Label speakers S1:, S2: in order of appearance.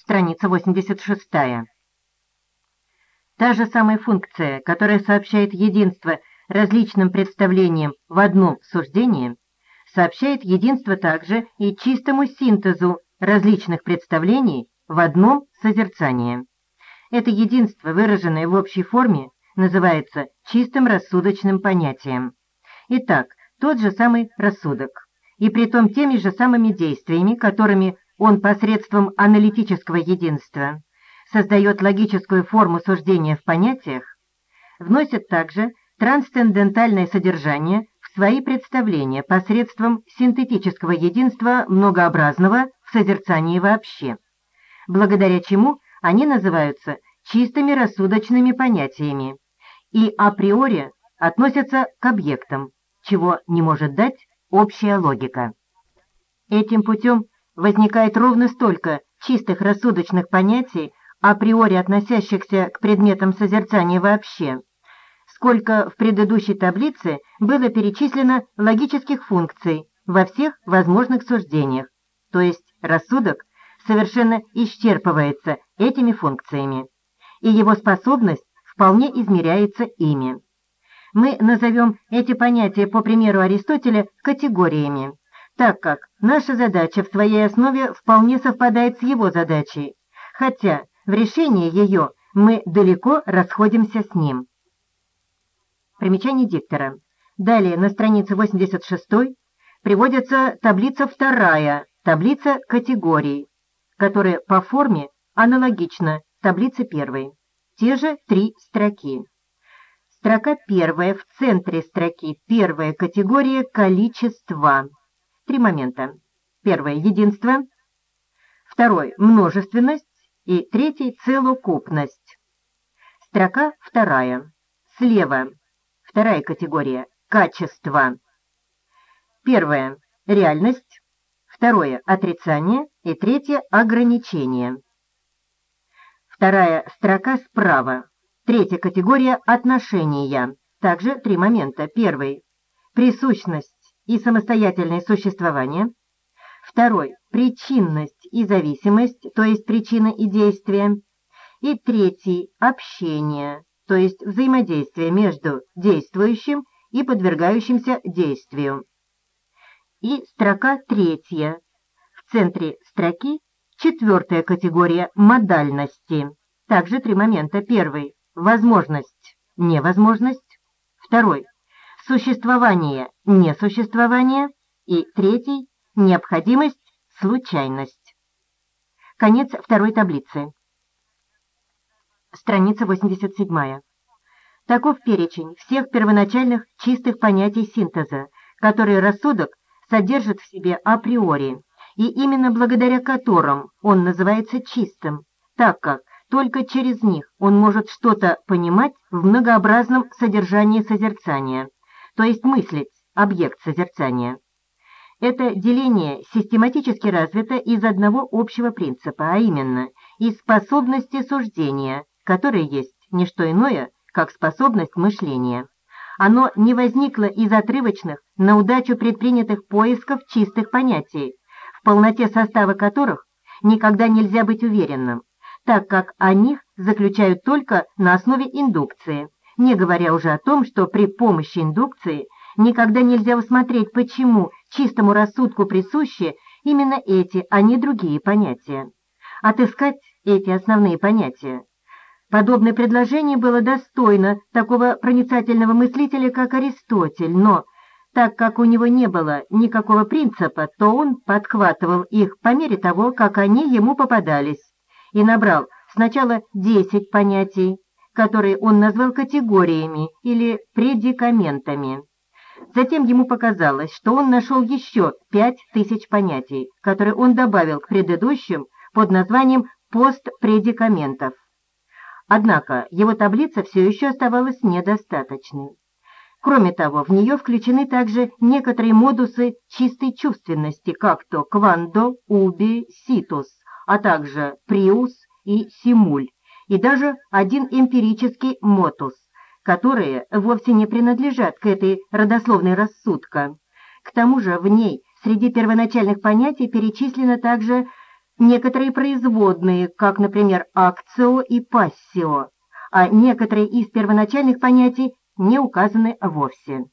S1: страница 86. Та же самая функция, которая сообщает единство различным представлениям в одном суждении, сообщает единство также и чистому синтезу различных представлений в одном созерцании. Это единство, выраженное в общей форме, называется чистым рассудочным понятием. Итак, тот же самый рассудок, и при том теми же самыми действиями, которыми он посредством аналитического единства создает логическую форму суждения в понятиях, вносит также трансцендентальное содержание в свои представления посредством синтетического единства многообразного в созерцании вообще, благодаря чему они называются чистыми рассудочными понятиями и априори относятся к объектам, чего не может дать общая логика. Этим путем возникает ровно столько чистых рассудочных понятий, априори относящихся к предметам созерцания вообще, сколько в предыдущей таблице было перечислено логических функций во всех возможных суждениях, то есть рассудок совершенно исчерпывается этими функциями, и его способность вполне измеряется ими. Мы назовем эти понятия, по примеру Аристотеля, категориями, так как наша задача в своей основе вполне совпадает с его задачей, хотя в решении ее мы далеко расходимся с ним. Примечание диктора. Далее на странице 86 приводится таблица вторая, таблица категорий, которая по форме аналогична таблице первой. Те же три строки. Строка первая, в центре строки первая категория количества. Три момента. Первое – единство. Второе – множественность. И третий – целокупность. Строка вторая. Слева. Вторая категория – качество. Первое – реальность. Второе – отрицание. И третье – ограничение. Вторая строка справа. Третья категория – отношения. Также три момента. Первый – присущность и самостоятельное существование. Второй – причинность и зависимость, то есть причина и действие. И третий – общение, то есть взаимодействие между действующим и подвергающимся действию. И строка третья. В центре строки четвертая категория – модальности. Также три момента. Первый – возможность, невозможность. Второй – существование, несуществование. И третий – необходимость, случайность. Конец второй таблицы. Страница 87. Таков перечень всех первоначальных чистых понятий синтеза, которые рассудок содержит в себе априори, и именно благодаря которым он называется чистым, так как только через них он может что-то понимать в многообразном содержании созерцания, то есть мыслить объект созерцания. Это деление систематически развито из одного общего принципа, а именно из способности суждения, которая есть не что иное, как способность мышления. Оно не возникло из отрывочных, на удачу предпринятых поисков чистых понятий, в полноте состава которых никогда нельзя быть уверенным, так как о них заключают только на основе индукции, не говоря уже о том, что при помощи индукции никогда нельзя усмотреть, почему чистому рассудку присущи именно эти, а не другие понятия. Отыскать эти основные понятия. Подобное предложение было достойно такого проницательного мыслителя, как Аристотель, но так как у него не было никакого принципа, то он подхватывал их по мере того, как они ему попадались и набрал сначала 10 понятий, которые он назвал категориями или предикаментами. Затем ему показалось, что он нашел еще 5000 понятий, которые он добавил к предыдущим под названием постпредикаментов. Однако его таблица все еще оставалась недостаточной. Кроме того, в нее включены также некоторые модусы чистой чувственности, как то квандо, уби, ситус, а также приус и симуль, и даже один эмпирический мотус, которые вовсе не принадлежат к этой родословной рассудка. К тому же в ней среди первоначальных понятий перечислено также некоторые производные, как, например, акцио и пассио, а некоторые из первоначальных понятий не указаны вовсе.